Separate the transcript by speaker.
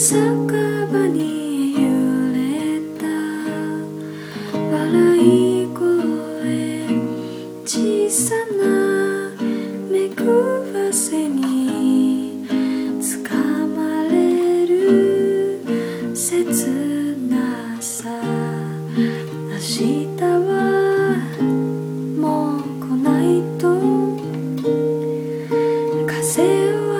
Speaker 1: So see you.